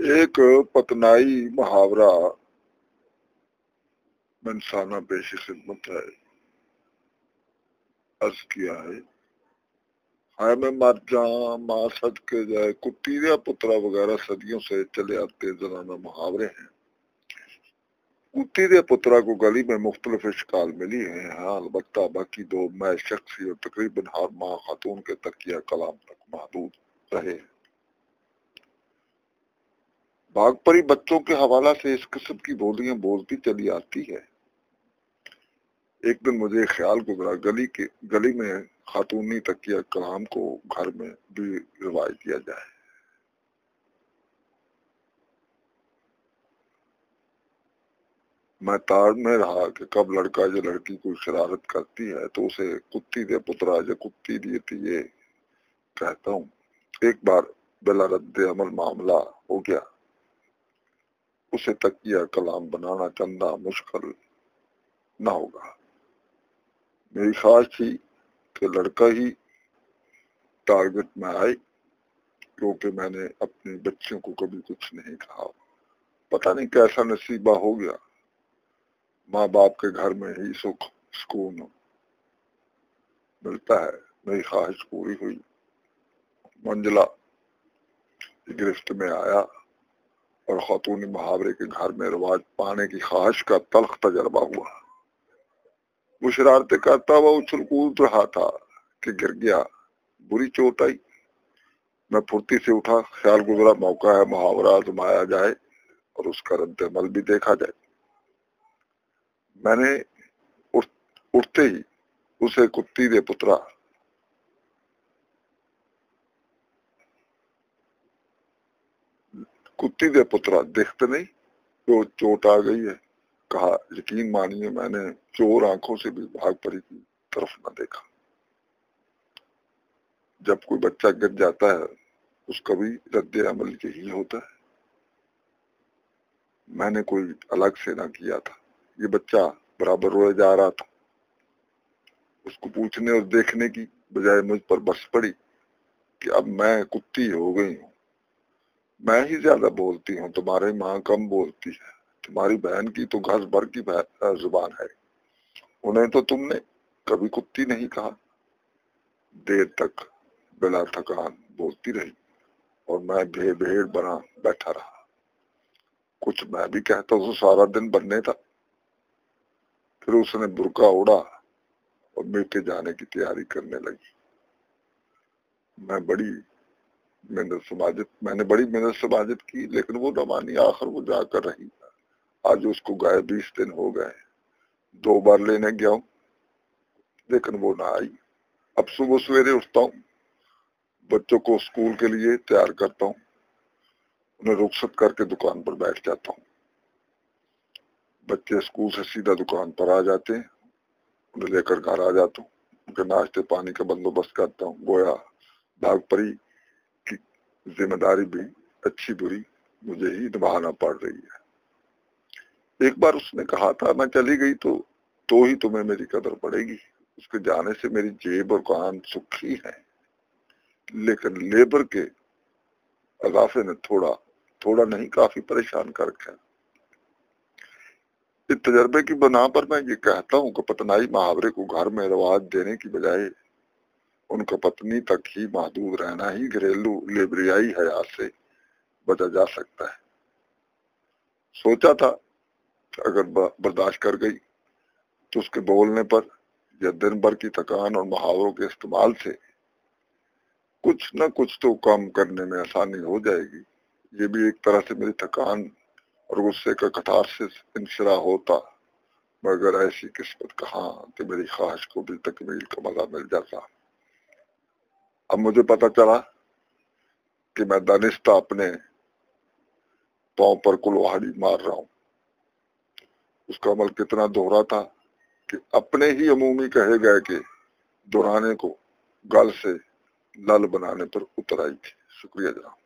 ایک پتنائی محاورہ منسانہ پیش خدمت ہے عرض کیا ہے ہائے میں مر جاں ماں سد کے جائے کتیریا پترا وغیرہ صدیوں سے چلے آتے زنانہ محاورے ہیں کتیریا پترا کو گلی میں مختلف اشکال ملی ہیں ہاں البتہ باقی دو میں شخصی اور تقریباً ہر ماں خاتون کے تکیہ کلام تک محدود رہے ہیں باغ پری بچوں کے حوالہ سے اس قسم کی بولیاں بولتی چلی آتی ہے ایک دن مجھے خیال گزرا، گلی کے، گلی میں خاتونی تکیہ کلام کو گھر میں بھی روایت کیا جائے۔ میں تاڑ میں رہا کہ کب لڑکا یا لڑکی کوئی شرارت کرتی ہے تو اسے کتی دے پترا یا کتی دیتی یہ کہتا ہوں۔ ایک بار بلا رد عمل معاملہ ہو گیا۔ اسے تکیہ کلام بنانا چندہ مشکل نہ ہوگا۔ میری خواہش تھی کہ لڑکا ہی ٹارگٹ میں آئے، کیونکہ میں نے اپنی بچیوں کو کبھی کچھ نہیں کہا۔ پتہ نہیں کیسا نصیبہ ہو گیا۔ ماں باپ کے گھر میں ہی سکھ، سکون ملتا ہے۔ میری خواہش پوری ہوئی۔ منزلہ گرفت میں آیا۔ اور خاتون محاورے کے گھر میں رواج پانے کی خواہش کا تلخ تجربہ ہوا۔ وہ شرارتیں کرتا ہوا اچھل کود رہا تھا کہ گر گیا، بری چوٹ آئی۔ میں پھرتی سے اٹھا، خیال گزرا، موقع ہے محاورہ آزمایا جائے اور اس کا رد عمل بھی دیکھا جائے۔ میں نے اٹھتے ہی اسے کتی دے پترا کتی دے پترا دیکھتے نہیں تو چوٹ آ گئی ہے۔ کہا، یقین مانیے، میں نے چور آنکھوں سے بھی بھاگ پری کی طرف نہ دیکھا۔ جب کوئی بچہ گر جاتا ہے، اس کا بھی رد عمل یہی ہوتا ہے۔ میں نے کوئی الگ سے نہ کیا تھا۔ یہ بچہ برابر روئے جا رہا تھا۔ اس کو پوچھنے اور دیکھنے کی بجائے مجھ پر بس پڑی کہ اب میں کتی ہو گئی ہوں۔ میں ہی زیادہ بولتی ہوں تمہاری ماں کم بولتی ہے۔ تمہاری بہن کی تو گھس بھر کی زبان ہے۔ انہیں تو تم نے کبھی کتی نہیں کہا۔ دیر تک بلا تھکان بولتی رہی اور میں بھیڑ بھیڑ بنا بیٹھا رہا۔ کچھ میں بھی کہتا ہوں سارا دن بننے تھا۔ پھر اس نے برکا اڑا اور مل کے جانے کی تیاری کرنے لگی۔ میں بڑی محنت سماجت میں نے بڑی محنت سماجت کی، لیکن وہ روانی آخر وہ جا کر رہی۔ آج اس کو گئے بیس دن ہو گئے دو بار لینے گیا ہوں، لیکن وہ نہ آئی۔ اب صبح سویرے اٹھتا ہوں، بچوں کو اسکول کے لیے تیار کرتا ہوں، انہیں رخصت کر کے دکان پر بیٹھ جاتا ہوں۔ بچے اسکول سے سیدھا دکان پر آ جاتے ہیں، انہیں لے کر گھر آ جاتا ہوں، ان کے ناشتے پانی کا بندوبست کرتا ہوں۔ گویا بھاگ پری ذمہ داری بھی اچھی بری مجھے ہی نبھانا پڑ رہی ہے۔ ایک بار اس نے کہا تھا، میں چلی گئی تو تو ہی تمہیں میری قدر پڑے گی۔ اس کے جانے سے میری جیب اور کان سکھی ہے لیکن لیبر کے اضافے نے تھوڑا تھوڑا نہیں، کافی پریشان کر رکھا اس تجربے کی بنا پر میں یہ کہتا ہوں کہ پتنائی محاورے کو گھر میں رواج دینے کی بجائے ان کا پتنی تک ہی محدود رہنا ہی گھریلو لیبریائی حیات سے بچا جا سکتا ہے۔ سوچا تھا اگر برداشت کر گئی تو اس کے بولنے پر یا دن بھر کی تھکان اور محاوروں کے استعمال سے کچھ نہ کچھ تو کام کرنے میں آسانی ہو جائے گی۔ یہ بھی ایک طرح سے میری تھکان اور غصے کا کتار سے انشرا ہوتا، مگر ایسی قسمت کہاں کہ میری خواہش کو بھی تکمیل کا مزہ مل جاتا۔ اب مجھے پتا چلا کہ میں دانستہ اپنے پاؤں پر کلوہاڑی مار رہا ہوں۔ اس کا عمل کتنا دوہرا تھا کہ اپنے ہی عمومی کہے گئے کہ دہرانے کو گل سے لل بنانے پر اتر آئی تھی۔ شکریہ جناب۔